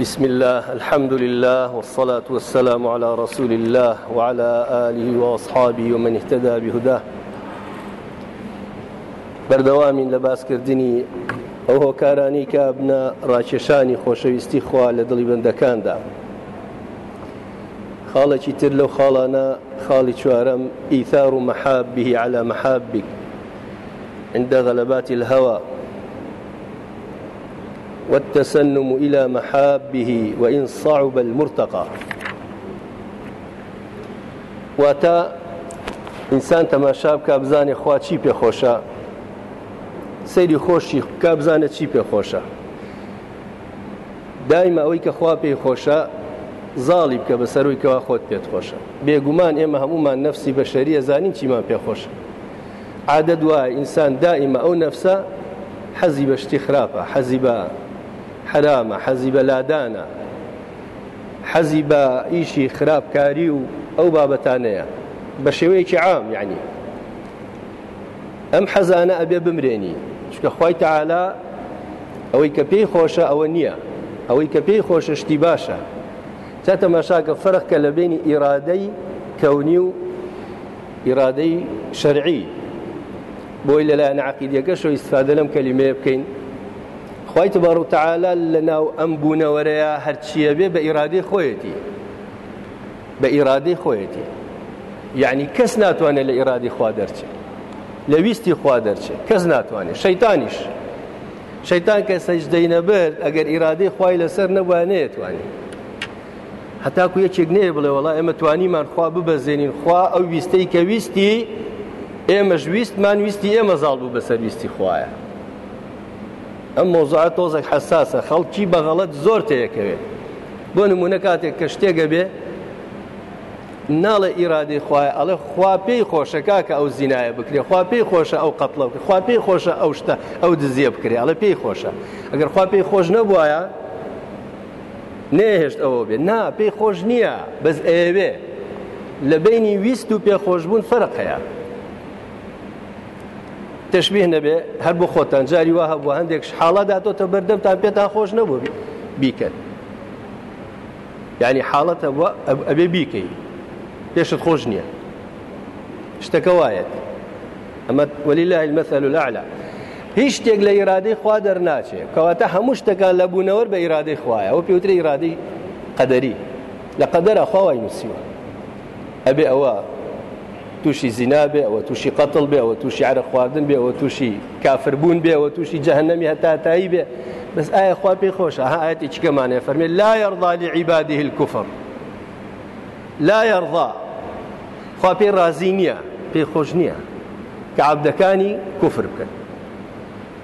بسم الله الحمد لله والصلاة والسلام على رسول الله وعلى آله وأصحابه ومن اهتدى بهداه. بەردەوامین لە باسکردنی ئەو هۆکارانی کە بنە ڕاکێشانی خۆشەویستی خوا لە دڵی بەندەکاندا. خاڵێکی تر لەو خاڵانە خاڵی چوارەم ئیثار و محابه على محابك عند غلبات الهوى والتسنم إلى محابه وإن صعب المرتقى. واتا ئینسان تەماشا بکە بزانێ خوا چی پێخۆشە؟ سەیری خۆشی کا بزانە چی پێخۆشە؟ دایمە ئەوەی کە خوا پێی خۆشە زاڵی بکە بە سەروی کەوا خۆت پێت خۆشە بێگومان ئێمە هەمومان نفسی بە شەریە زانین چیمان پێخۆشە. عادە دوای ئینسان دائیمە ئەو نفسە حەزی بە شتی خراپە حەزی بە حرامە حەزی بە لادانە حەزی بە ئیشی خراپکاری و ئەو بابەتانەیە. بە شێوەیەکی عام یعنی. ئەم حەزانە ئەبێ بمرێنی. چکە خی تەعالا ئەوەی کە پێی خۆشە ئەوە نییە. ئەوەی کە پێی خۆشە شتی باشە. تا تەماشاکە فەرقکە لە بینی ئیرادەی کەونی و ئیرادەی شەرعی. بۆی لەلایەن عقیدەکەش و ئیسفادە لەم کەلیمەیە بکەین. خی تبار و تعالا لە ناو ئەم بوونەوەرەیە هەرچیە بێ بە ئیرادەی خۆیەتی. بە ئیرادەی خۆیەتی. یعنی کەس ناتوانێت لە ئیرادی خوا دەرچێت لە ویستی خوا دەرچێت کەس ناتوانێت. شەیتانیش. شەیتان کە سەجدەی نەبرد ئەگەر ئیرادەی خوای لەسەر نەبوانێت توانێت هەتاکو یەکێک نێ بڵێ وڵا ئێمە توانیمان خوا ببەزێنین. خوا ئەو ویستەی کە ویستی ئێمەش ویستمان ویستی ئێمە زاڵ بوو بەسەر ویستی خوایە. ئەم مۆزاعات تۆزێک حساسە. خەڵکی بەغەڵەت زۆر تەیەکەوێت بۆ نمونە کاتێک کە شتێگە بێ ناڵە ئیرادی خوای ئەڵێ خوا پێی خۆشە کاکە ئەو زینایە بکرێ. خوا پێی خۆشە ئەو قەتڵە بکە خوا پێی خۆشە ئەو شتە ئەو دزیە بکرێ. ئەڵە پێی خۆشە. ئەگەر خوا پێی خۆش نەبووایە نێهێشت ئەوە بێ. نا پێی خۆش نییە. بەس ئێوێ لە بینی ویست و پێخۆشببوون فەرق هەیە. تشببیه نەبێ هەر بۆ خۆتان جاری وا هەبوو هەندێک حاڵە داتۆتە بەردەمتان پێتان خۆش نەبوو بیکەن ینی حاڵەتە ئەبێ بیکەی پێشت خۆش نییە شتەکە وایەت ئەمە وەلیلا المەثل الأعلى. هیچ شتێک لە ئیرادەی خوا دەرناچێت کەواتە هەموو شتەکان لە بوونەوە بە ئیرادەی خوایە ئەو پێوتری ئیرادەی تووشی زینا بێ ئەوە تووشی قەتڵ بێ ئەوە تووشی عرە خواردن بێ ئەوە تووشی کافربوون بێ ئەوە تووشی جەهنەمی هەتاتایی بێ بەس ئایا خوا پێی خۆشە ها ئاەتی چکەمانێ فەرمێ لا يرضى لعباده الكفر. لا يرضى. خوا پێی رازی نییە پێی خۆش نییە کە عبدەکانی کوفر بکەن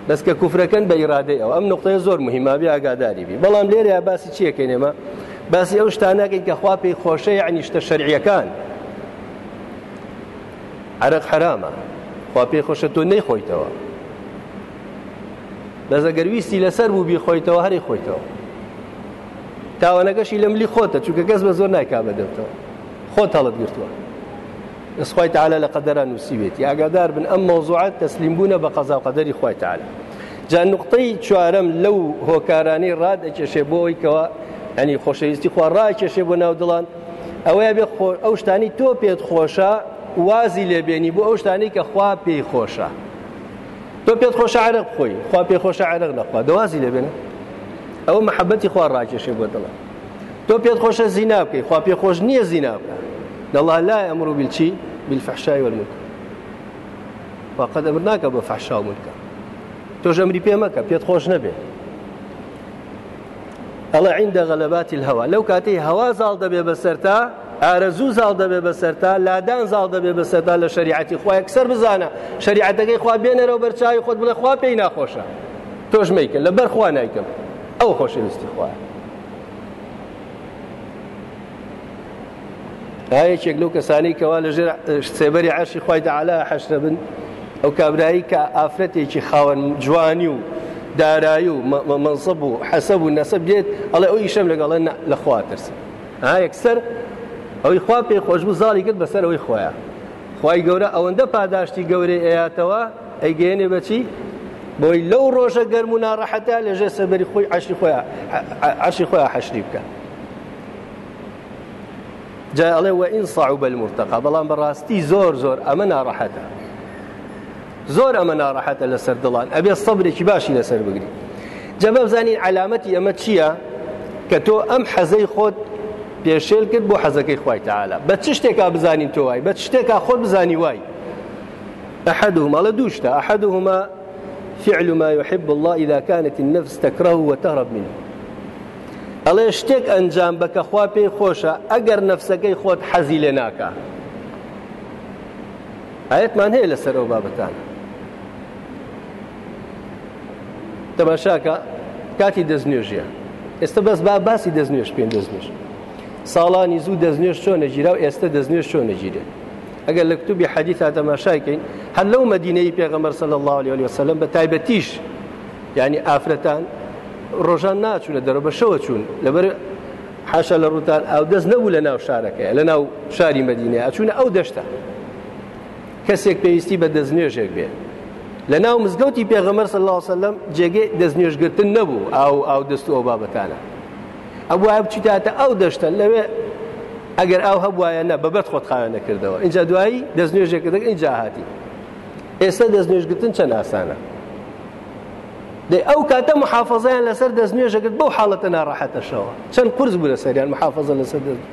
بەس کە کوفرەکەن بە ئیرادەی ئەو ئەم نقطەیە مهمە بێ ئاگاداری بی بەڵام لێرە باسی چیەکەینێمە باسی ئەو شتانەکەین کە خوا پێی خۆشە یعنی شتە شەرعیەکان عرق حرامە. خوا پێی خۆشە تۆ نەیخۆیتەوە. بەزەگەر ویستی لەسەر بوو بی خۆیتەوە هەری خۆیتەوە. تاوانەکەشی لە ملی خۆتە چونکە کەس بە زۆر نایکا بەدەوتەوە. خۆت هەڵت گرتووە. دەسخوای تعالە لە قەدەران نووسیوێتی ئاگادار بن ئەم مۆزوعات تەسلیم بوونە بە قەزا قەدەری خوای تعالە جا نقطەی چوارەم لەو هۆکارانەی ڕادەکێشێ بۆەوەی کەەوە ئەنی خۆشەویستی خوا ڕاکێشێ بۆ ناو دڵان ئەوەیە بێ ئەو شتانی تۆ پێت خۆشە وازی لێبێنی بۆ ئەو شتانی کە خوا پێی خۆشە. تۆ پێت خۆشە عرق خۆی خوا پێی خۆشە عرق نەخوا دەوازی لێبێنە ئەوە محەبەتی خوا ڕاکێشێ بۆ دڵە. تۆ پێت خۆشە زینا بکەی خوا پێ خۆش نییە زینا بکە. دەڵا لا ئەمر و بیلچی بالفەحشای وەرمک واقع ئەمر ناکە بە فەحشا منکە. تۆش ئەمری پێ مەکە پێت خۆش نەبێت ئەڵە عیندە غەلەباتی هەوا لەو کاتەی هەوا زاڵ دەبێ بەسەرتا ئارەزوو زاڵ دەبێ بەسەرتا لادان زاڵ دەبێ بەسەرتا لە شریعەتی خۆی کسەر بزانە. شریعەتەکەی خوا بێنەرەوە بەرچاوی خۆت بڵێ خوا پێی ناخۆشە. تۆش میکە لە بەر خوا نایکەم. ئەو خۆشەویستی خوایە ئاەکێک لەو کەسانی کەوا لە ژێر سێبەری عشی خی داعالا حەشرە بن. ئەو کابرایی کە ئافرەتێکی خاوەن جوانی و دارایی و منصب و حەسەب و نەسەب دێت ئەڵێ ئەو ئیشەم لەگەڵە لە خوا ترسە. ها یەکسەر ئەوەی خوا پێ خۆشببوو زاڵی کرد بەسەر ئەوەی خۆیان. خی گەورە ئەوەندە پاداشتی گەورەی ئەیاتەوە ئەیگەێنێ بەچی بۆی لەو ڕۆژە گەرم و ناڕەحەتا لەژێ سەبەری خۆی عشی خۆیان عشی خۆیان حەشری بکە. جا ئەڵێ وە ئین صعب المرتقى بەڵام بەڕاستی زۆر زۆر ئەمە ناڕەحەتە. زۆر ئەمە ناڕەحەتە لەسەر دڵان. ئەبێ سەبرێکی باشی لەسەر بگری. جەبە بزانین علامەتی ئەمە چییە؟ کە تۆ ئەم حەزەی خۆت پێشێل کرد بۆ حەزەکەی خی تعالا بە چ شتێکا بزانین تۆ وای؟ بە شتێکا خۆت بزانی وای؟ أحدهما لا دوشتا. أحدهما فعل ما يحب الله إذا كانت النفس تكره وتهرب منه. ئەڵێ شتێک ئەنجام بکە خوا پێی خۆشە ئەگەر نەفسەکەی خۆت حەزی لێ ناکە ئاەتمان هەیە لەسەر ئەو بابەتان. تەماشاکە کاتی دەستنوێژیە. ئێستا بەس با باسی دەستنوێش پێ دەستنوێش. ساڵانی زوو دەستنوێش چۆن نەگیرا و ئێستا دەستنوێش چۆن نەگیرێ. ئەگەر لە کتوبی حەدیثا تەماشایکەین هەر لەو مدینەی پێغەمەر صلی الله عليه وسلم بە تایبەتیش یعنی ئافرەتان ڕۆژان ناچوونە دەرە بە شەوە چوون. لەبەر حاشا لە ڕوتان ئەو دەست نەبوو لە ناو شارەکەی لە ناو شاری مدینە ئەچوونە ئەو دەشتە. کەسێک پێویستی بە دەستنوێژێک بێ. لە ناو مزگەوتی پێغەمەر صلی الله وسلم جێگەی دەستنوێژگرتن نەبوو. ئەو ئاو دەست ئەو بابەتانە. ئەوە بچیتاتە ئەو دەشتە. لەوێ ئەگەر ئەو هەبواە نە بەبەت خۆت خاوێن نەکردەوە. اینجا دوایی دەستنوێژێکردەکە اینجا هاتی. ئێستا دەستنوێژگرتن چەند ئاسانە؟ دەی ئەو کاتە محافظیان لەسەر دەستنوێژەکرد بەو حاڵەتە ناڕەحەتەشەوە. چەند قرس بوو لە سەریان محافظە لەسەر دەست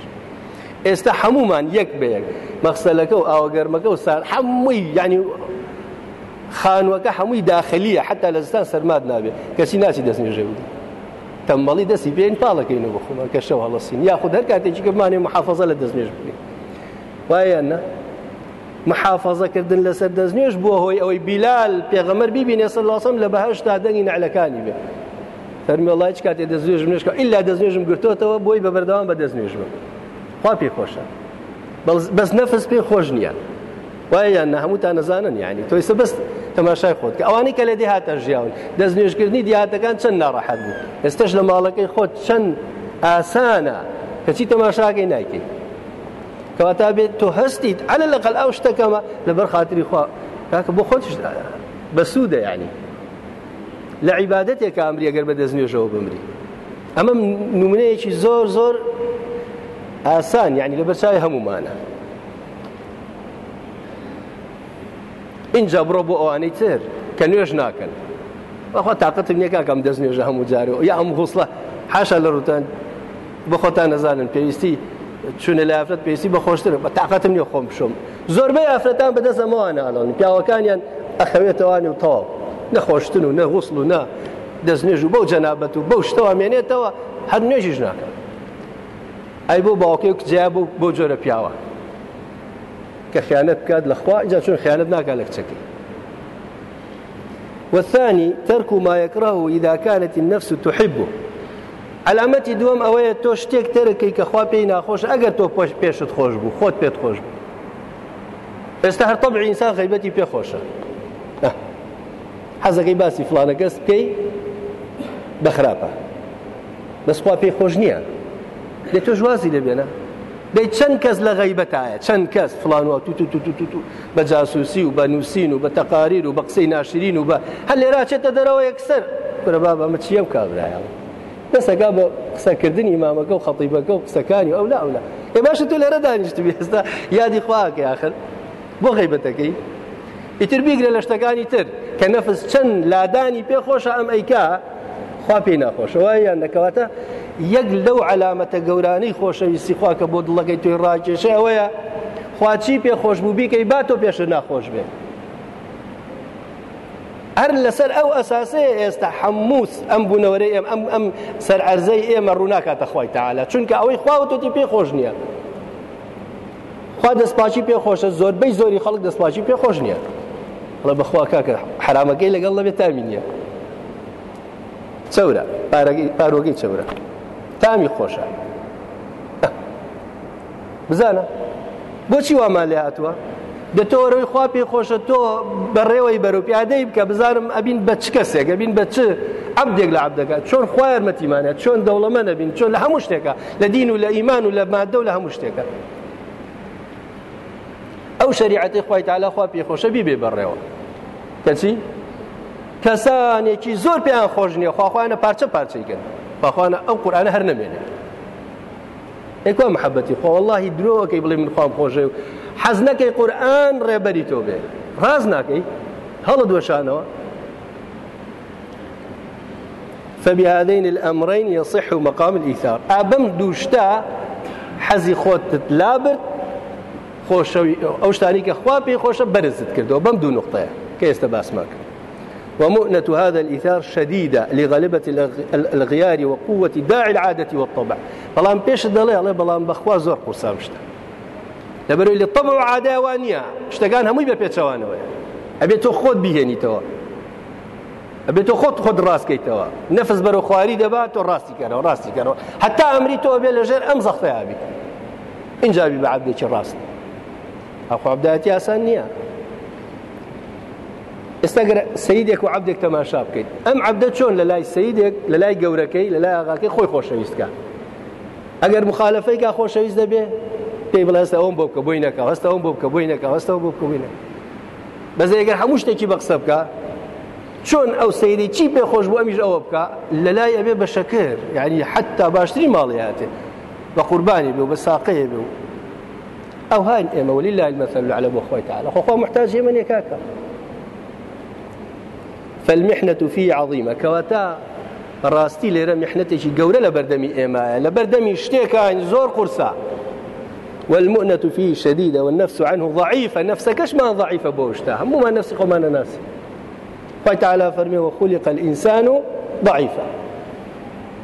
ئێستا هەمومان یەک بەیەک مەخسەلەکە و ئاوەگەرمەکە و سار هەمووی ینی خانوەکە هەمووی داخلیە حتا لە زستان سەرماد نابێت. کەسی ناچی دەستنوێژە بوو. دەستی پێین پاڵەکەینەوە بخۆمە کە شەو هەڵەسین یاخود هەر کاتێکی کەمانێ محافظە لە دەستنوێژ بکەین وایە نه؟ محافظەکردن لەسەر دەستنوێش بووە هۆی ئەوەی بیلال پێغەمەر بیبینێ سەر لاسم لە بەهشتا دەنگی نعلەکانی بێ فەرمیڵای کاتێ دەستێژ منشکە ئللا دەستێژم گرتوتەوە بۆی بە بەردەوام بە دەستنوێژ بم خوا پێ خۆشە بەس نەفس پێ خۆش نییە وایە یان نە هەمووتان نەزانن ینی تۆی سە بەست تەماشای خۆت کە ئەوانەی کە لە دێهاتە ژیاون دەستنوێژکردنی دیاتەکان چەند ناڕەحەت بوو ئێستش لە ماڵەکەی خۆت چەند ئاسانە کەچی تەماشاکەی نایکەیت کەواتا بێت تۆ هەستیت ئەلە لەقل ئەو شتەکەمە لەبەر خااتری خوا. کاکە بۆ خۆت بەسوودە ینی لە عیباەتێک ئەمری ئەگەر بە دەستنوێژەوە بمری ئەمە نمونەیەکی زۆر زۆر ئاسان یعنی لە بەرچوی هەمومانە اینجا بڕۆ بۆ ئەوانەی تر کە نوێژ ناکەن بەخوا تااقتم نییە کاکەم دەست نوێژە هەموو جارەوە یا هەموو غوسڵە حاشا لە ڕوتان بەخۆتان نەزانن پێویستی چونە لە ئافرەت پێویستی بە خۆشتر بە تااقەتم نیە خۆم بشم زۆربەی ئافرەتان بەدەست ئەمەوانەڵن پیاوەکانیان ئەخەوێتەوانی و تەواو نەخۆشتن و نەغوسڵ و نا دەستنێژ و بەو جەنابەت و بەو شتەوە مێنێتەوە هەر نوێژیش ناکەن ئەی بۆ باوکێ و کجیا بوو بۆ جۆرە پیاوە کە خیانەت بکات لەخوا اینجا چون خیانەت ناکات لە کچەکەی والثاني ترك ما يكرهه إذا كانت النفس تحبه. علامەتی دووەم ئەوەیە تۆ شتێک تەرەکەی کە خوا پێی ناخۆش ئەگەر تۆ پۆش پێشت خۆش بوو خۆت پێت خۆش بوو ئێستا هەر تەبع ئینسان غیبەتی پێخۆشە حەزەکەی باسی فلانە کەس پێی بەخراپە بەسخوا پێی خۆش نییە لێ تۆ ژوازی لەبێنە دەی چەند کەس لە غیبەتایە چەند کەس فلانوە تو تو تو بە جاسوسی و بە نووسین و بە تەقاریر و بە قسەی ناشرین و بە هەر لێراچێتە دەرەوە یەکسەر برە بابە ئەمە چیم کابراایەوە دەسەکە بە قسەکردنی ئیمامەکە و خەڵیبەکە و قسەکانی ئەو لا ئەولا ێ باشە تو لێرە دانیشت ئێستا یادی خواکە آخر بۆ غیبەتەکەی ئیتر بیگرە لە شتەکانی تر. کە نەفس چەند لادانی پێخۆشە ئەم ئەیکا خوا پێی ناخۆشەوە یان دەکەواتە یەک لەو علامەتە گەورانەی خۆشەویستی خواکە بۆ دڵەکەی توی ڕاکێشە ئەوەیە خواچی پێخۆش بوو بیکەی با تۆ پێشە ناخۆش بێت هەر لەسەر ئەو ئەساسەیە ئێستا هەمووس ئەم بوونەوەرەی ئێم ئەم ئەم سەر ئەرزەی ئێمە ڕووناکاتە خۆی تاالە چونکە ئەوەی خواوەتی پێ خۆش نییە. خوا دەستپاچی پێ خۆشە زۆربەی زۆری خەڵک دەستپاچی پێ خۆش نییەڵە بەخوا کاکە حرامەکەی لەگەڵ لەبێت تامی نییە. چەورە؟ پارۆگەی چەورە؟ تامی خۆشە. بزانە. بۆچی وامان لێ هاتووە؟ دەتۆڕۆی خوا پێ خۆشە تۆ بەڕێوەی بەرەوپیادەی بکە بزانم ئەبین بە چ کەسێک؟ ئەبین بە چ عبدێک لە عبدەکە چۆن خوارمەتیمانە چۆن دەوڵەمە نەبین؟ چۆن لە هەموو شتێکە؟ لە دین و لە ئیمان و لە مادە و لە هەموو شتێکە. ئەو شریعەتی خی تالا خوا پێ خۆشە بی بێ بەڕێوە کەچی کەسانێکی زۆر پێیان خۆش نییە خواخواانە پارچە پارچەیکەن خواخواانە ئەو قورآانە هەر نەمێنێ ئێکوا محەبەتی؟ خۆ واللهی درۆکەی بڵێ من خام خۆشێ و حەز نەکەی قورآن ڕێبەری تۆ بێ. ڕاز ناکەی. هەڵە فبهذين الأمرين يصح مقام الإيثار. أبم دوشتا حەزی خۆتت لابرد خۆشەوی ئەو شتانی کە خوا پێی خۆشە بەرزت کردەوە بەم دوو نقطەیە. کە ومؤنة هذا الإيثار شديدة لغلبة الغيار وقوة داعي العادة والطبع. بەڵام پێش دەڵێ ئەڵێ بەڵام بەخوا زۆر قورسامشتە لەبەرەوەی لە طبع و عاداوان نییە شتەکان هەمووی بە پێچەوانەوەی ئەبێت تۆ خۆت بیهێنیتەوە ئەبێت تۆ خۆت خۆت ڕاستکەیتەوە نەفس بەرە خواری دەبات تۆ ڕاستی کەرەوە ڕاستی کەرەوە هەتا ئەمری تۆ بێ لەژێر ئەم زەختەیابی اینجابی بە عبدێکی ڕاست ئەخوابداەتی ئاسان نییە ئێستاگەر سیدێک و عبدێک تەماشا بکەیت ئەم عبدە چۆن لە لای سیدێک لە لای گەورەکەی لە لای ئاغاکەی خۆی خۆشەویستکە ئەگەر مخالفەی کا خۆشەویست دەبێ پێی بڵێ هەستا ئەوم بۆ بکە بۆی نەکە هەستا ئەوم بۆ بکە بۆی نەکە هەستا بۆ بکە بووی نەکە بەزە ئەگەر هەموو شتێکی بە قسە بکە چۆن ئەو سەیری چی پێ خۆش بۆ ئەمیش ئەوە بکە لە لای ئەبێ بە شەکر یعنی حتا باشتری ماڵی هاتێ بە قوربانی بێ و بە ساقەیە بێ و ئەو هاین ئێمە ولی لای المەثل على بۆ خۆی تعالى. خۆخوا محتاج ئێمە نێکاکە فالمحنة فيه عظيمة. كواتا ڕاستی لێرە میحنەتێکی گەورە لە بەردەمی ئێمایە. لە بەردەمی شتێکان زۆر قورسا والمؤنة فيه شديدة والنفس عنه ضعيفة. نفسكش ما ضعيفة بوشتا همو ما نفسي خمان ناسي خوي تعالى فرمي وخلق الإنسان ضعيفا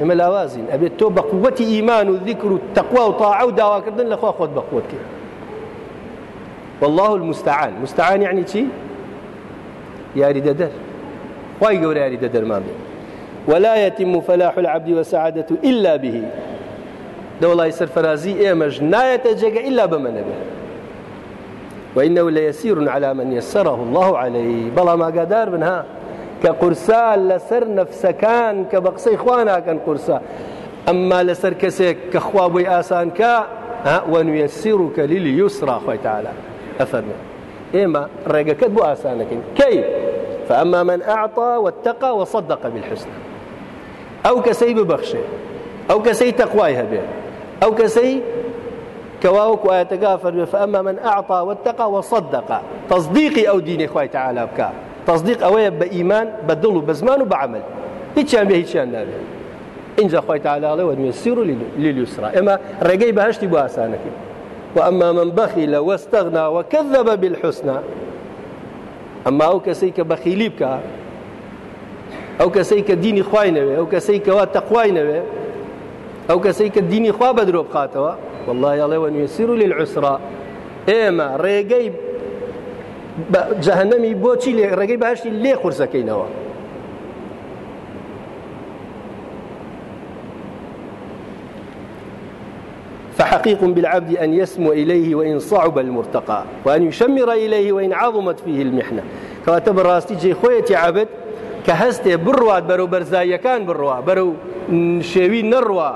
إما الأوازن أبي تو بقوة إيمان والذكر والتقوى وطاعة ودعوة كردن لأخوة خود بقوتك والله المستعان. مستعان يعني شي ياري ددر ياري ددر ما بي. ولا يتم فلاح العبد وسعادته إلا به. دولة سرفرازي إيمج ناية جيجا إلا بمن به. وإنه ليسير على من يسره الله عليه. بلا ما قدار منها كقرسال لسر نفسكان كبقسي إخوانا كان قرسا. أما لسر كسيك كخوابي آسان كا ونيسرك لليسرى خوي تعالى. أفرمي. إما رقكت بو آسانك. كيف؟ فأما من أعطى واتقى وصدق بالحسنى أو كسي ببخشة أو كسي تقواي هبة أو كسي كواوك وآياتك فأما من أعطى واتقى وصدق تصديقي أو ديني خوي تعالى بكا تصديق أوية بإيمان بدل بزمان وبعمل هيتشان به هيتشان نابه إنجا خوي تعالى الله ونيسر لليسرى. إما رقي بهشتي بواسانك. وأما من بخل واستغنى وكذب بالحسنى أما أو كسيك بخيلي بكا أو كسيك ديني خواي نوي أو كسيك واتقواي نوي أو كسيك ديني خوا بدرو بقاتوا والله يا الله ونيسر للعسرى إما رقي جەهنەمی بۆچی ڕێگەی باشی لێ قورسەکەینەوە فحقيق بالعبد أن يسمو إليه وإن صعب المرتقى وأن يشمر إليه وإن عظمت فيه المحنة. كواتب الراستي جي خويتي عبد كهستي برواد برو برزايكان بروا برو شێوی نەڕوا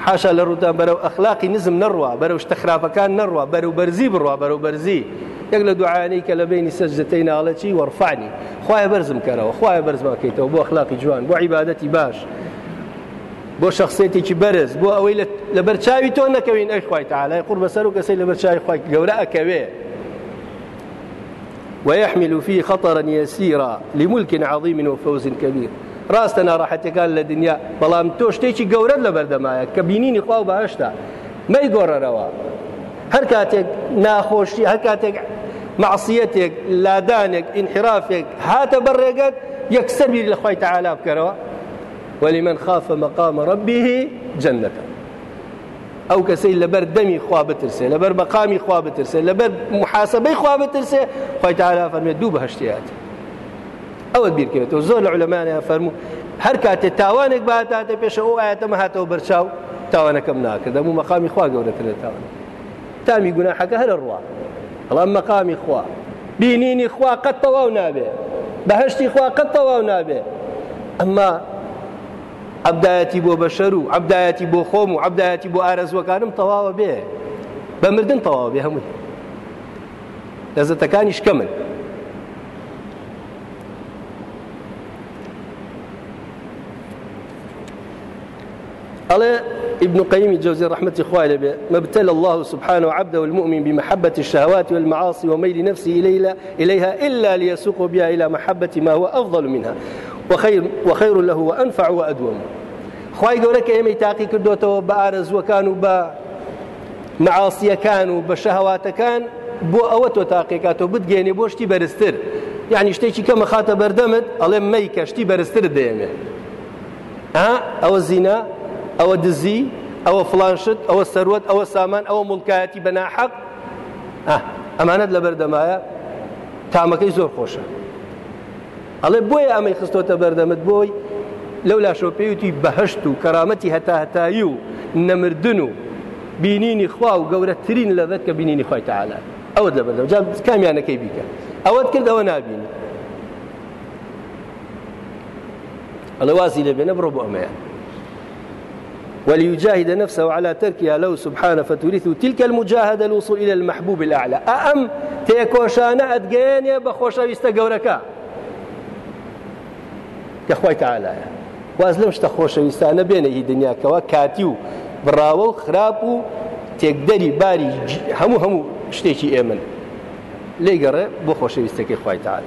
حاشا لە ڕوودا بەرەو ئەخلاقی نزم نەڕوا بەرەو شتەخراپەکان نەڕوا بەرەو بەرزی بڕوا بەرەو بەرزی یەک لە دوعاانی کە لە بینی سەجدەتەی ناڵەچی وەرفانی خوای بەرزم کەرەوە خوای بەرزماکەیتەوە بۆ ئەخلاقی جوان بۆ عیبادەتی باش. بۆ شخصێتێکی بەرز بۆ ئەوەی لە بەرچاوی تۆ نەکەوین. ئەی خوای تعالای قڕ بەسەر و کەسەی لە بەرچاوی ويحمل فيه خطرا يسيرا لملك عظيم وفوز كبير. ڕاستە ناڕاحەتەکان لە دنیا بەڵام تۆ شتێکی گەورەت لە بەردەمایە کە بینینی خوا بەهشتا مەی گۆڕەرەوە. هەر کاتێک ناخۆشی هەر کاتێک معصیەتێک لادانێک ئینحرافێک هاتە بەڕێگەت یەکسەر بیر ولمن خاف مقام ربه جنة ئەو کەسەی لەبەر دەمی خوا بترسێ لەبەر مەقامی خوا بترسێ لەبەر محاسبەی خوا بترسێ خۆی تعالا فەرمێ دوو بەهشتیات ئەوە بیرکەوێتەوە زۆر لە علەمانیان فەرموو هەر کاتێ تاوانێک باتاتە پێشە ئەو ئاەتەمە هاتەوە بەرچاو تاوانەکەم ناکرد دەموو مەقامی خوا گەورەتر لە تاوان تامی گوناحەکە هەر ڕوا بەڵام مەقامی خوا بینینی خوا قەت تەواو نابێ بەهشتی خوا قەت تەواو نابێ ئەمما عبدایەتی بو بشرو و بو خومو خۆم بو ارز وكانم ئارەزوەکانم تەواوە بێ بە مردن تەواوە بێ هەمووی لەزەتەکانی شکەمن على ابن قيم الجوزي رحمة إخواني به ما ابتلى الله سبحانه عبده المؤمن بمحبة الشهوات والمعاصي وميل نفسه إليها إلا ليسوق بها إلى محبة ما هو أفضل منها. وخير, وخير له وأنفع وأدوم. خواهي قولك إيمي تاقي كردوتو بآرز وكانوا با معاصية كانوا بشهوات كان بۆ ئەوە تۆ تاقیکاتۆ بتگەێنێ بۆ شتی بەرزتر. یعنی شتێکی کەمە خاتە بەردەمت ئەڵێ مەی کەشتی بەرزتر دەیەمێ ئەوە زینا ئەوە دزی ئەوە فلانشت ئەوە سەروەت ئەوە سامان ئەوە مڵکایەتی بەناحەق ئەمانەت لە بەردەمایە. تامەکەی زۆر خۆشە. ئەڵێ بۆیە ئەمەی خستۆتە بەردەمت بۆی لەو لاشۆ پێوتی بەهشت و کەرامەتی هەتا هەتایی و نەمردن و بینینی خوا و گەورەترین لەذەت کە بینینی خۆی تەعاالە ئەوت لە بەردەم. جا کامیانەکەی بیکە. ئەوەت کرد ئەوە نبینی ئەڵە وازی لە بێنە بڕۆ بۆ وليجاهد نفسه على تركها له سبحانه فتورثه تلك المجاهدة الوصول إلى المحبوب الأعلى. أأم تيكوشانا أدقين بخوشا يستقوركا كخوي تعالى واز لمش تخوشا يستانا بينه دنياك وكاتيو براوە و خراپ و تێکدەری باری هەموو هەموو شتێکی ئێمن. لێگەڕێ بۆ خۆشەویستەکەی خی تعالى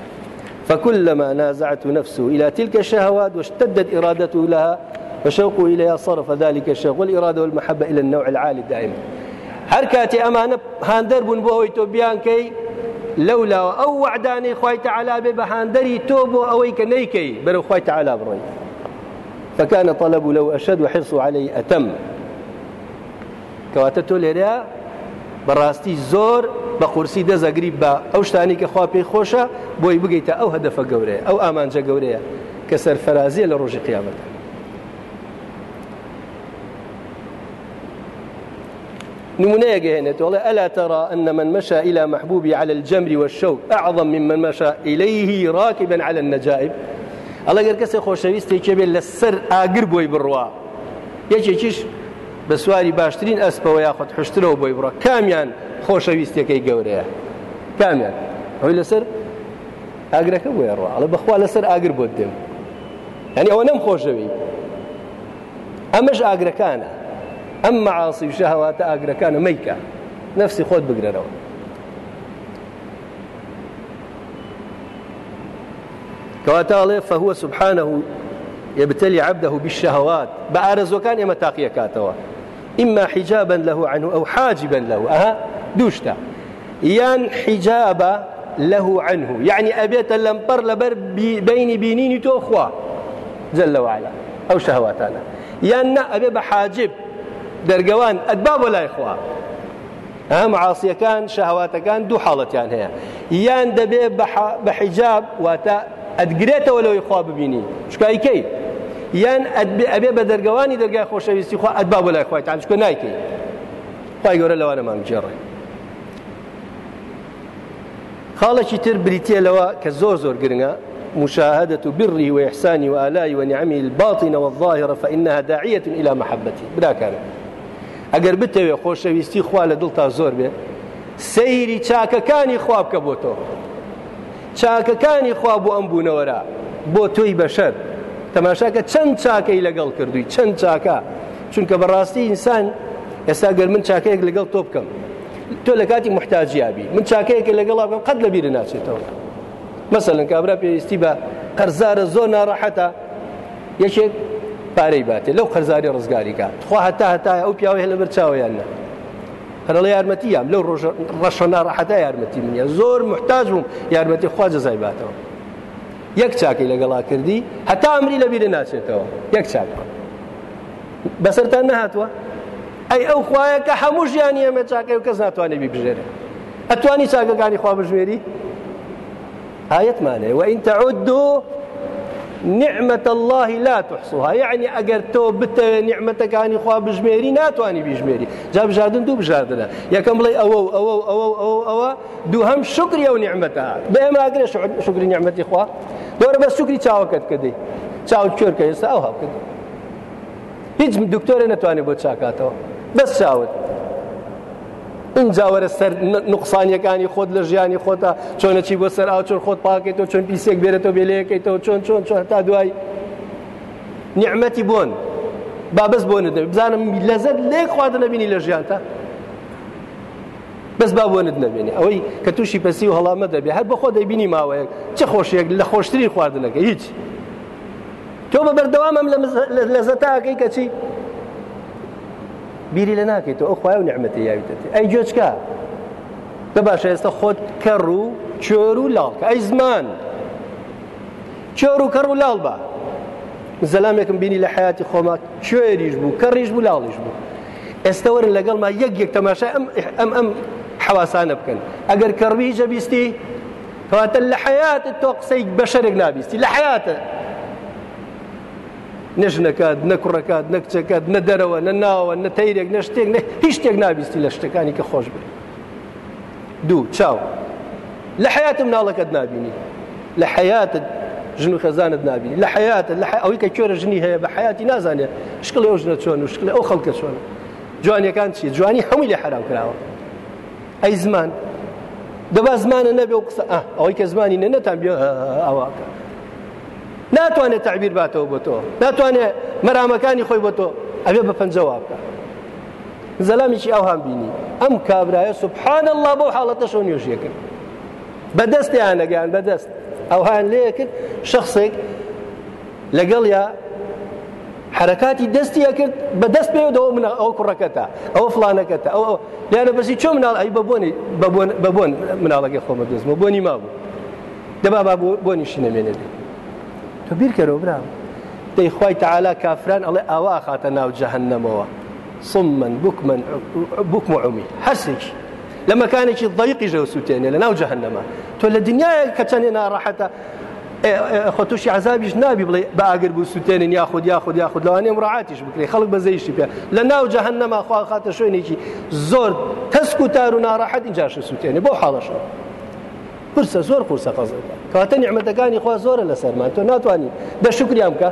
فكلما نازعت نفسه إلى تلك الشهوات واشتدت إرادته لها وشوقه إليها صرف ذلك الشوق والإرادة والمحبة إلى النوع العالي دائما هركاتي أمانة هاندر بن بوهي توبيان كي لولا أو وعداني خوي تعالى بهاندري توبو أويك نيكي برو خوي تعالى بروي. فكان طلب لو أشد وحرصه عليه أتم. کەواتە تۆ لێرە بەڕاستی زۆر بە قورسی دەزەگری بە ئەو شتانی کە خوا پێی خۆشە بۆی بگەیتە ئەو هەدەفە گەورەیە ئەو ئامانجە گەورەیە کە سەرفەرازیە لە ڕۆژی قیامەتە نمونەیەک هێنێتەوەڵێ ئەلا ترى أن من مشى إلى محبوبي على الجمر والشوك أعظم ممن مشى إليه راكبا على النجائب؟ ئەڵە گەر کەسێک خۆشەویستێکی بێت لە سەر ئاگر بۆی بڕوا یەکێکیش بە سواری باشترین ئەسپەوە یاخۆت حشترەوە بۆی بڕە کامیان خۆشەویستەکەی گەورەیە کامیان ئەوی لەسەر ئاگرەکە بۆیە ڕوە ئەڵە بەخوا لەسەر ئاگر بۆ دێم ینی ئەوە نەم خۆشەوی ئەمەش ئاگرەکانە ئەم مەعاسی و شەهواتە ئاگرەکانە مەیکە نفسی خۆت بگرەرەوە كواتاڵێ فهو سبحانه يبتلي عبده بالشهوات. بأرزوكان إما تاقية كاتوا. إما حجابا له عنه أو حاجبا له. أها؟ دوشتا. يان حجابا له عنه. يعني أبيت اللمبر لبر بين بينيني تو أخوة جل وعلا. أو شهواتنا يان أبي بحاجب درقوان أدباب ولا إخوة؟ ها معاصية كان شهوات كان دو حالتان هي يان دبي بحجاب واتا ئەدگرێتەوە لەوەی خوا ببینی. شکای کەی؟ یان ئەبێ بە دەرگەوانی دەرگای خۆشەویستی خوا ئەدبا بۆ لای خۆی تاچکە نایکەی. خی گەورە لەوانەمان بجێڕێ خاڵێکی تر بریتە لەوە کە زۆر زۆر مشاهدة بره وإحسانه وآلائه ونعمه الباطنة والظاهرة فإنها داعية إلى محبته بلا كان ئەگەر بتەوێ خۆشەویستی خوا لە دڵتا زۆر بێ سەیری چاکەکانی خواب کە بۆ تۆ. چاکەکانی خوا بۆ ئەم بوونەوەرە بۆ تۆی بەشەر. تەماشاکە چەند چاکەی لەگەڵ کردووی چەند چاکە. چونکە بەڕاستی ئینسان ئێستا گەر من چاکەیەک لەگەڵ تۆ بکەم. تۆ لە کاتی محتاجیابی من چاکەیەکە لەگەڵ بکەم قەت لە بیر ناچێتەوە. مەسەلەن کابرا پێویستی بە قەرزارە زۆر ناڕەحەتە. یەکێک پارەی باتێ لەو قەرزاری ڕزگاریکە خوا هەتا ئەو پیاوی هەلە بەر چاویان نە هەرڵ یارمەتیام لەو ڕەشە ناڕەحەتا یارمەتی منە زۆر محتاج بووم یارمەتی خوا جەزای باتەوە. یەک چاکەی لەگەڵا کردی هەتا ئەمری لە بیرە ناچێتەوە. یەک چاکە بەسەرتان نهاتوە ئەی ئەو خوایە کە هەموو ژیانی ئەمە چاکەی و کەس ناتوانێت بیبژێرێ. ئەتوانی چاکەکانی خوا بژمێری؟ ئاەتمانێ وئین تەعودوا نعمة الله لا تحصوها. يعني أجر تو بت نعمة كاني خوا بجميري ناتواني بجميري. جاب جادن دو بجادنا يا كم لي أو أو أو أو أو أو دو هم شكري أو نعمتها. بما أجر شكري نعمتي خوا. دور بس شكري چاوكت كدي. چاو چور كيسا أو هاو كدي. هیچ دکتۆرە نتوانێت بۆ چاکاتەوە بەس چاوت اینجا وەرە سەر نقصانیەکانی خۆت لە ژیانی خۆتە چۆنەچی بۆ سەر ئاو چۆن خۆت پاکێتەوە چۆن پیسێک بێرێتەوە بێلەیەکەیتەوە چۆن چۆن چۆن تا دوای. نیعممەتی بۆن بابەست بۆ نەدە بزانم لەزت لێک خوادە نەبینی لە ژیانتە بەس با بۆنت نەبێنی ئەوەی کە تووشی پەسی و هەڵامە دەبێ هەر بەخۆ دەبینی ماوەیەک چه خۆشیەک لە خۆشتری خواردنەکە هیچ. تۆ بە بەردەوامم لە زەتاکەی کەچی بیری لە ناکەیتەوە ئەو خوای و نعممەتی یاویتەتی ئەی جۆچکە بە باشە ئێستا خۆت کەڕ و چۆر و لاڵکە ئەی زمان چۆر و کەڕ و لاڵ بە. زەلامێکم بینی لە حیاتی خۆما کوێریش بوو کەڕیش بوو لاڵیش بوو. ئێستا ما یەک یەک تەماشا ئەم ئەم ئەم حواسانە بکەن. ئەگەر کەڕوی جەبیستی کەواتە لە حیاتت تۆ قسەی بەشەرێک نابیستی. نەژنەکات نەکوڕەکات نەکچەکات نە دەرەوە نە ناوە نە تەیرێک نە شتێک هیچ شتێک نابیستی لە شتەکانی کە خۆش بێت دوو چاو. لە حیاتم ناڵەکەت نبینی لە حیاتت ژن و خەزانت نبینی لە حیاتە لە ئەوەی کە کێرە ژنی هەیە بە حیاتی نازانێت شکڵ ئەو ژنە چۆن و شکڵ ئەو خەڵکە چۆن. جوانیەکان چی؟ جوانی هەمووی لێ حرام کراوە. ئەی زمان. دەبا زمانە نەبێ و قسە ئەوەی کە زمانی نە نەتان بێ ئەوواکە ناتوانێت تعبیر باتەوە بۆ تۆ. ناتوانێت مەرامەکانی خۆی بۆ تۆ. ئەبێ بە پەنجەوا بکە زەلامیی ئەو هەم بینی. ئەم کابرایە سبحان الله بۆ حاڵەتە شۆ نوێژیە کرد بەدەستیان نەگەیان بەدەست ئەو هاان لێ کرد شخصێک لەگەڵ یا حرکاتی دەستیە کرد بە دەست پێەوە من ئەو کوڕەکەتە ئەو فلانەکەتە ئەو لیانە بەسی چۆ مناڵ؟ ئەی بەبوونی بەبوون مناڵەکە خۆمە دەستمە بۆنی ما بوو. دەبا با بۆنیشی نەمێنێت تۆ بیرکەرەوە برام. دەی خی تەعالا کافران ئەڵێ ئاوا خاتە ناو جەهنەمەوە. صمن بكما بكم عمي حسك لما كان شي ضيق جو سوتين لنا جهنم تو الدنيا كتانينا راحتا خۆتوشی عذابیش نابی بڵێ باگر بوو سووتێنین یاخود یاخود یاخود لەوانێ مڕعاتیش بکرێ خەڵک بەزەیشتی پێ. لە ناو جەهنەما خوا خاتە شوێنێکی زۆر تەسک و تار و ناڕاحەت اینجاش پرسە زۆر قورسە قەزە کاتە نیعممەتەکانی خوا زۆرە لە سەرمان تۆ ناتوانانی بە شکریان بکە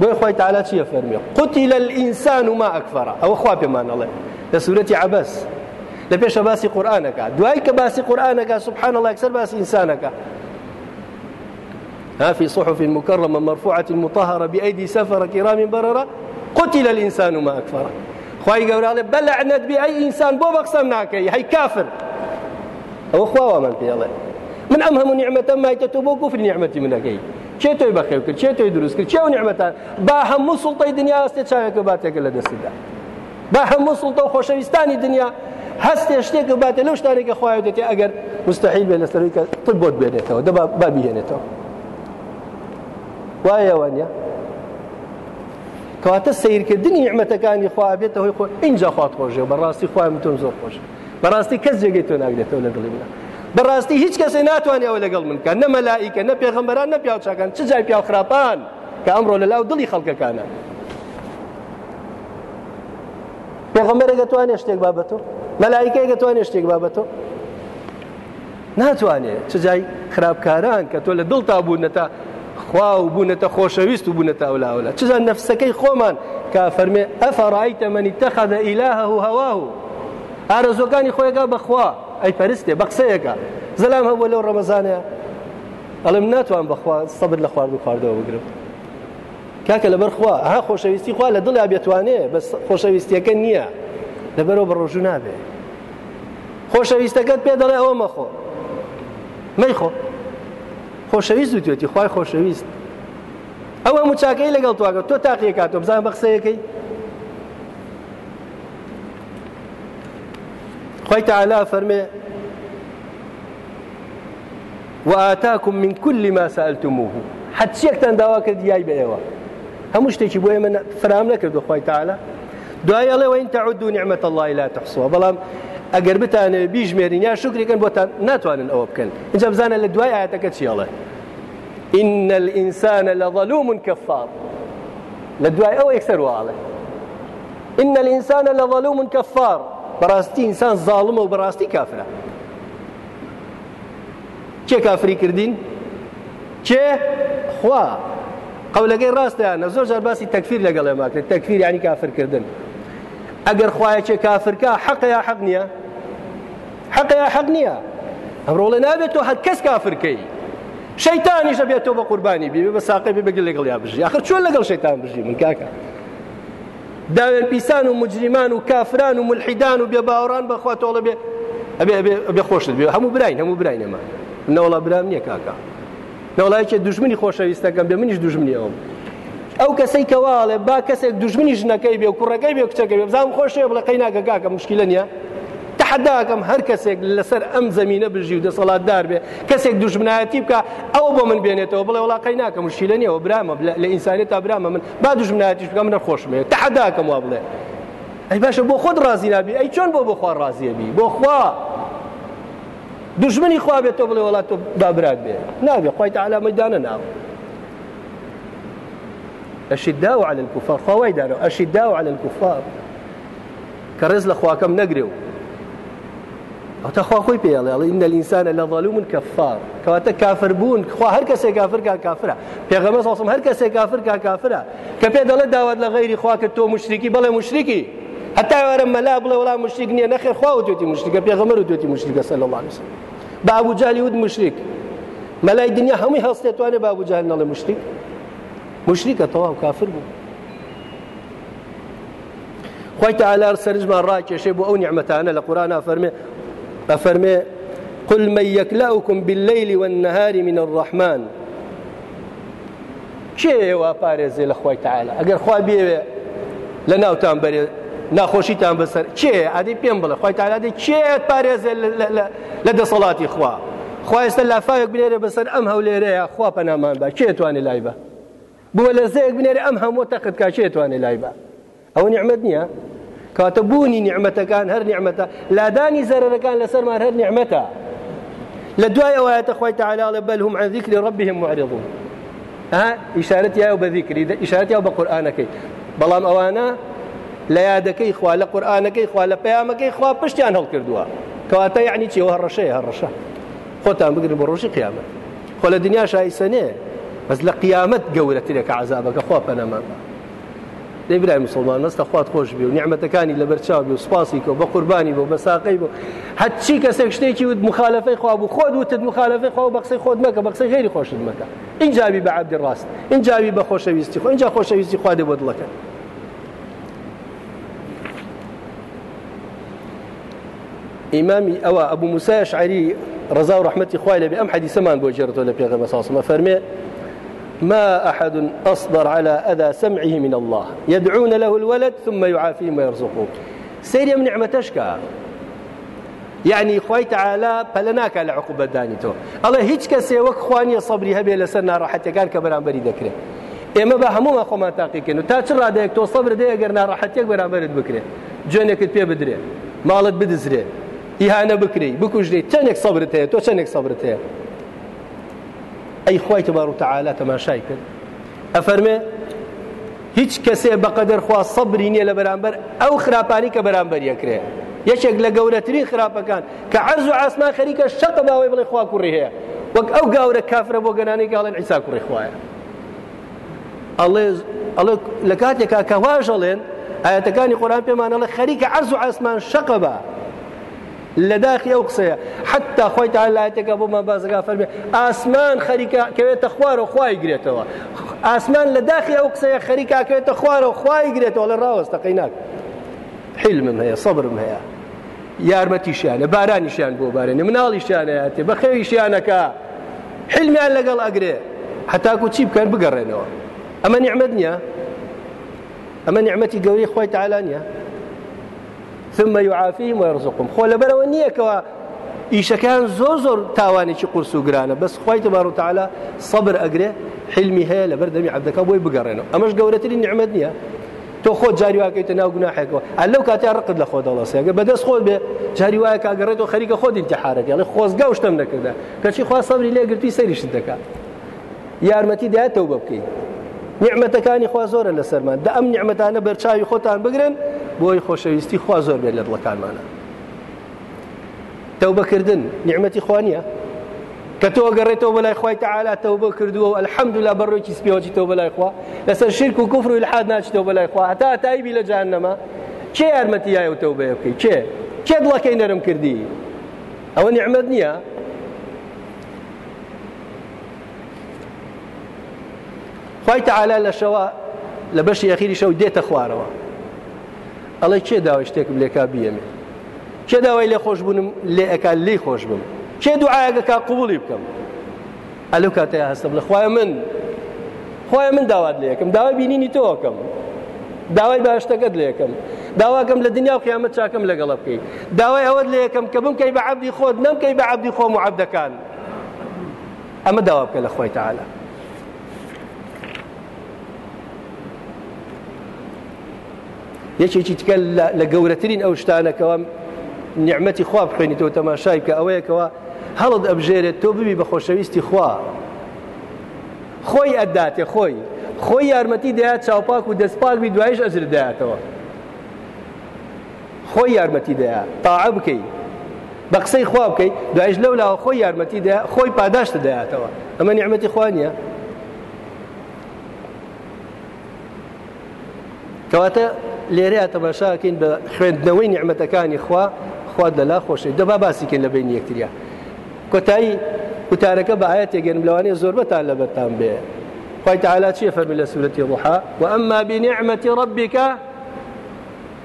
بۆی خۆی تعالا چیە فەرمی قوتیلە الئینسان و ما ئەکفەرە ئەوە خوا پێمانەڵێ لە سوورەتی عبەس لە پێشە باسی قورآانەکە دوای کە باسی قورآانەکە سبحان الله أكثر باسی ئینسانەکە ها في صحف مكرمة مرفوعة مطهرة بأيدي سفرة كرام بررة. قتل الإنسان ما أكفره خواهي قول عليه بلعنت بأي إنسان بو بقسم هي كافر. أو خواهي من في الله. من أمهم نعمة ما يتتبو كفر نعمة منك چێ تۆی بەخێو کرد چێ تۆی دروست کرد چێ نیعممەتان با هەموو سوڵتەی دنیا ئەستێ چاوێکە باتێکە لە دەستیدا با هەموو سوڵتە و خۆشەویستانی دنیا هەستێ شتێکە باتێ لەو شتانێکە خخوای دێتێ ئەگەر مستحیل بێ لەسەروی کە تر بۆت بێنێتەوە دەبا بابیهێنێتەوە وایە وانە کەواتە سیرکردنی نیعممەتەکانی خوا بێتە هۆی خۆ اینجا خوات خۆشێ بەڕاستی خوای متۆم زۆر خۆش بەڕاستی کەس جێگەی تۆ ناگرێتەوە لە دڵی منە. بەڕاستی هیچ کەسێ ناتوانێت ئەوە لەگەڵ منکە نە مەلایکە نە پێغەمبەران نە پیاوچکان چ جای پیا خراپان کە ئەمڕۆ لە لاو دڵی خەڵکەکانە. پێغەمبەرێکە توانێت شتێک بابەتۆ؟ مەلایکەیەکە توانێت شتێک بابەتۆ؟ ناتوانێت. چ جای خراپکاران کە تۆ لە دڵ تا بوونەتە خوا و بوونەتە خۆشەویست و بوونەتە ئەولاولا چزان نەفسەکەی خۆمان؟ کا فەرمێ ئەفەڕایتە منی تەخەدە ئیلاهە و هەواه ئارەزۆکانی خۆیگا بەخوا. ئەی پەرستێ بە قسەیەەکە زەلام هەبوو لەو ڕەمەزانەیە ئەڵم ناتوان بەخوا سەبر لە خوارد و خواردەوە بگرم. کاکە لەبەر خوا ها خۆشەویستی خوا لە دڵیا بێتوانێ بە خۆشەویستیەکە نییە. لەبەرەوە بە ڕۆژوو نابێ. خۆشەویستەکەت پێ دەڵێ ئەوە مەخۆ. مەیخۆ خۆشەویست دوێتی خی خۆشەویست. ئەوە موچاکەی لەگەڵ تواگە تۆ تاقیە کاتۆ بزان بە قسەیەکەی؟ خۆی تعالا فەرمێ وآتاكم من كل ما سألتموه. حچیەکتان داوا کرد یای بە ئێوە هەموو شتێکی بۆ ئێمە فرام نەکردو خۆی تعالا دوای ئەڵێ وین تعودوا نعمة الله لا تحصوها. بەڵام ئەگەر بتانێ بیژمێرین یا شکریکەن بۆتان ناتوانن ئەوە بکەن اینجا بزانە لە دوای ئاەتەکە چیڵێ إن الإنسان لظلوم كفار. لدواي أو يكسر واله إن الإنسان لظلوم كفار. بەڕاستی ئینسان زاڵمە و بەڕاستی کافرە کێ کافری کردین؟ کێ خوا. قەولەکەی ڕاستیانە زۆر جار باسی تەکفیر لەگەڵ ئێماکرێت تەکفیر ینی کافرکردن ئەگەر خوایەکێ کافرکە یا حەق نییە حەق یا حەق نییە ئەمڕۆڵێ نابێت تۆ هەر کەس کافرکەی شەیتانیشە بێتەوە بە قوربانی بێ بە ساقی بێ بەگەل لەگەڵ یا بژی آخر چۆن لەگەڵ شەیتان بژی من کاکە داوێن پیسان و مجرمان و کافران و ملحیدان و بێ باوەڕان بەخوا تۆڵە بێ ئەبێ خۆشت بێ. هەموو براین هەموو براینەمە نەوەڵا برام نییە کاکە نەوەڵایکێ دوژمنی خۆشەویستەکەم بێ منیش دوژمنی ئەوم. ئەو کەسەی کەواڵێ با کەسێک دوژمنی ژنەکەی بێ و کوڕەکەی بێ کچەکە بێ بزانام خۆشێ بڵە قەی ناکە کاکە مشکلە نییە؟ تحداکەم هەر کەسێک لەسەر ئەم زمینە بژی و دەسەڵاتدار بێ. کەسێک دوژمنایەتی بکە ئەوە بۆ من بێنێتەوە بڵێ وڵاقی ناکەم مشکلە نییەوە برامە لە ئینسانێت تا برامە من. با دوژمنایەتیش بکەم منە خۆشمێ تحداکەم وا بڵێ. ئەی باشە بۆ خۆت ڕازی نابی؟ ئەی چۆن بۆ بخوا ڕازیەبی بۆ خوا؟ دژمنی خوا بێت تۆ بڵێ وڵات تۆ بابرات بێ. نابێ خۆی تعالی مەدانە ناوە أشداء على الكفار. خواي دارو أشداء على الكفار. كرز لخواكم نقريو أو تخوا خوي بيالي إن الإنسان لظلوم كفار. كواتا كافر بون خوا هر كسي كافر كا كافرة بيغمس أصلا هر كسي كافر كا كافرة كبيد الله داود لغيري خواك تو مشركي بلا مشركي حتى ورم لا بلا ولا مشرك نية نخير خوا ودوتي مشرك بيغمر ودوتي مشرك صلى الله عليه بابو جهل ود مشرك ملاي الدنيا همي هستيتواني بابو جهل نال مشرك مشركە تەواو کافر بوو خۆی تعالى سەرجمان ڕاکێشێ بۆ ئەو نیعممەتانە لە قورآنا ئەفەرمێ قل من يكلأكم بالليل والنهار من الرحمن. کێ وا پارێزێ لە خۆی تعالى ئەگەر خوا بێوێ لە ناوتان بەرێ ناخۆشیتان بەسەر. چێ؟ ئادی پێم بڵێ خۆی تعالى چێت پارێزێ لە دەسەڵاتی خوا؟ خوا ئێستا لافاوێک بنێرە بەسەر ئەم هەولێرەیە خوا پەنامان بە. کێ توانێ لای بە؟ بۆ لە زەیەک بنێرە ئەم هەموو تەقت کاچێتوانێ لای بە؟ ئەوە نیعممەد نییە. کاتە بوونی نیعممەتەکان هەر نیعممەتە لادانی زەرەکان لەسەرمان هەر نیعممەتە لە دوای ئەوەتە خۆی تعالاڵە بەل هم عن ذكر ربهم معرضون. ها؟ ئیشارەت یا بە ذیکری ئیشارەت یا بە قورآانەکەی بەڵام ئەوانە لە یادەکەی خوا لە قورآانەکەی خوا لە پەیامەکەی خوا پشتیان هەڵ کردووە کەواتە یعنی چیەوە هەڕەشەیە هەڕەشە خۆتان بگرن بە ڕۆژی قیامەت خۆ لە دنیا شایسەنێ بەس لە قیامەت گەورەترێکە عذابەکە خوا پەنەمان دەی برای مسلمان مەستە خوات خۆش بی و نیعممەتەکانی لە بەرچاو بی و سپاسی کە بە قوربانی بۆ بە ساقەی بۆ هەچی کەسێک شتێکی وت مخالفەی خوا بوو خۆت وتت مخالفەی خوا بە قسەی خۆت مەکە بە قسەی غێری خۆشت مەکە اینجاوی بە عبدی ڕاست اینجاوی بە خۆشەویستی خۆ اینجا خۆشەویستی خوا دێ بۆ دڵەکە ئیمامی ئەوە ئەبوو موسای شعری ڕزا و ڕحمەتی خوای لەبێ ئەم حەدیسەمان بۆ جێرەوە لە پێغەمە ساسمە فەرمێ ما أحد أصبر على أذى سمعه من الله. يدعون له الولد ثم يعافيه ويرزقه سيري من نعمتشكا يعني خوي تعالى پلناك على عقوبة دانيتو الله هيچ كسي وك خواني صبري هبي لسنا راحتي. كان كبران بري ذكره ئێمە بە هەموو خۆمان تاقیکەن و تا چ ڕادەیەک تۆ سەبر دەیە گەر ناڕەحەتێک بەرامبرت بکرێ جوێنێکت پێ بدرێ ماڵت بدزرێ ئیهانە بکری بکوژێت چەندێک سەبرت هەیە تۆ چەندێک سەبرت ئەی خی تبار و تعالا تەماشای کرد ئەفەرمێ هیچ کەسێ بەقەدەر خوا سەبری نییە لە بەرامبەر ئەو خراپانی کە بەرامبەر یەکرێ یەکێک لە گەورەترین خراپەکان کە عەرز و ئاسمان خەریکە شەقە باوەی بڵێ خوا کوڕی هەیە وەک ئەو گاورە کافرە بۆ گەنانی گاڵێن عیسا کوڕی خوایە ئەڵێ لە کاتێکا کە واژەڵێن ئاەتەکانی قۆران پێمانەڵە لە داخی ئەو قسەیە. حتا خۆی تا لایەتێکە بۆمان بازگا فەرمێ ئاسمان خەریکە کەوێتە خوارە خوای گرێتەوە. ئاسمان لە داخی ئەو قسەیە خەریکا کەوێتە خوارە خوای گرێتەوە لە ڕاوەستەقەی ناک حلمم هەیە سەبرم هەیە. یارمەتیشیانە بارانیشیان بۆ بارێنێ مناڵیشیانەیەتێ بە خێویشیانەکە. حلمیان لەگەڵ ئەگرێ. هەتاکو چی بکەن بگەڕێنەوە. ئەمە نیعممەد نییە؟ ئەمە نیعممەتی گەوری خۆی تعالانە ثم يعافيهم ويرزقهم. خۆ لەبەرەوە نییەکەوە ئیشەکان زۆر زۆر تاوانێکی قرس و گرانە. بەس خی تبار و تعالا صبر ئەگرێ حلمی هەیە لەبەر دەمی عبدەکە بۆی بگەڕێنەوە. ئەمەش گەورەتری نعممەد نییە. تۆ خۆت جاری واکەیتە ناو گوناحێکەوە ئەلەو کاتیا ڕقت لە خۆ دەڵەسێگە بەدەست خۆت بێ جاری وایە کاگەڕێتەوە خەریکە خۆت انتحارەت یاڵی خۆزگا شتم نەکردا کەچی خوا سەبری لێگرتی سەریشت دەکات یارمەتی دایەتەوە بە بکەیت نیعممەتەکانی خوا زۆرە لە سەرمان. دا ئەم نیعممەتانە بەرچاوی خۆتان بگرن بۆی خۆشەویستی خوا زۆر بێت لە دڵەکانمانە. تەو بەکردن نیعممەتی خوانیە کە تۆ گەڕێتەوە بەلای خی تعالا تەو بە کردووە و الحەمدولا بەڕۆکی سپیەوەی تۆ بەلای خوا. لەسەر شرک و کوفر و الحاد ناچیتەوە بەلای خوا. هەتا تایبی لە جانەما کێ یارمەتی یایە و تەو بە بکەی؟ کێ؟ کێ دڵەکەی کردی؟ ئەوە نیعممەد نییە. خی تەعالا لە شەوە لە بەشی یەخیری شەو دێتە خوارەوە. ئەڵێ چێ داوای شتێکم لێکا بیەمێ؟ چێ داوای لێ خۆش بوونم لێ ئەکان لی خۆش بم؟ چێ دوعاەکە قوبولی بکەم؟ ئەلو کاتەیە هەستم لە خوای من. خۆی من داوات لە یەکەم. داوای بینینی تۆکەم داوای باشتەکەت لە یەکەم. داواکەم لە دنیا و قیامەت چاکەم لەگەڵ بکەیت داوای ئەوەت لە یەکەم کە بم کەی بە عبدی خۆت نەمکەی بە عبدی خۆم و عبدەکان ئەمە داوا بکە لە خۆی تعاالە یەکێکی تکە لە گەورەترین ئەو شتانەکەەوە نیعممەتی خوا بخوێنیتەوە تەماشای کە ئەوەیەکەوە هەڵت ئەبژێرێت تۆ ببی بە خۆشەویستی خوا. خۆی ئەداتێ خۆی. خۆی یارمەتی دەیات چاوپاک و دەستپاک بی دوایش ئەزر دەیاتەوە. خۆی یارمەتی دەیە تاع بکەیت بە قسەی خوا بکەیت دوایش لەو لاوە خۆی یارمەتی دەیە خۆی پاداشتە دەیاتەوە. ئەمە نیعممەتی خوانیە کەواتە لێرەیە تەماشاکەین بە خوێندنەوەی نیعممەتەکانی خوا خواد لەلا خۆشی. دەبا باسیکەن لە بین یەکتریا. کۆتایی وتارەکە بە ئاەت تێگەن لەوانەیە زۆربەتان لەبەتان بێ. خی تعالا چیە فەرمی لە سوورەتی ڕحا وأما بنعمة ربك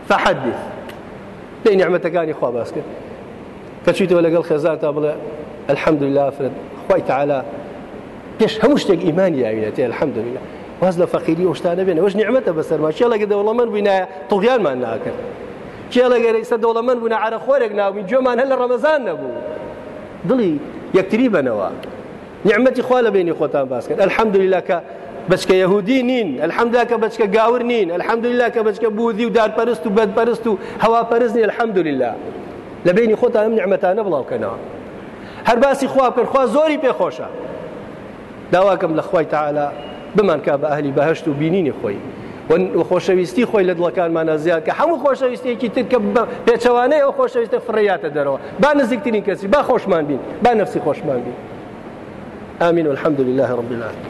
فحدث. لی نعمەتەکانی خوا باس کرد. کەچیتەوە لەگەڵ خێزار تا بڵێ الحمد لله فرد خی تعالا پێش هەموو شتێک ئیمانی یاوینێتی الحمد لله واز لە فەقیری ئەوشتانە بێن ئەوش نعممەتە بەسەرما چێ لەگە دەوڵەمەند بووینایە تڵگیانمان ناکرد چێ لەگەر ئیسە دەوڵەمەند بوون عرە خۆرێک ناوی جۆمان هەل لە ڕەمەزان نەبوو. دڵی یەکتری بنەوە. نعممەتی خوا لە بینی خۆتان باس کرد الحمد لله کە بچکە یهودی نین الحمدلله کە بچکە گاور نین الحمدلله کە بچکە بوودی و دارپەرست و بەدپەرست و هەواپەرستنی الحمدلله لە بینی خۆتان ئەم نعممەتانە بڵاوکەنەوە. هەر باسی خوا کرد خوا زۆری پێخۆشە. داواکەم لە خی تعالا بمان کا بە ئەهلی بەهشت و بینینی خۆی خۆشەویستی خۆی لە دڵەکانمانە زیاد کە هەموو خۆشەویستێکی تر کە پێچەوانەیە ئەو خۆشەویستە فڕیاتە دەرەوە. با نزیکترین کەسی با خۆشمان بین با نفسی خۆشمان بین. آمين والحمد لله رب العالمين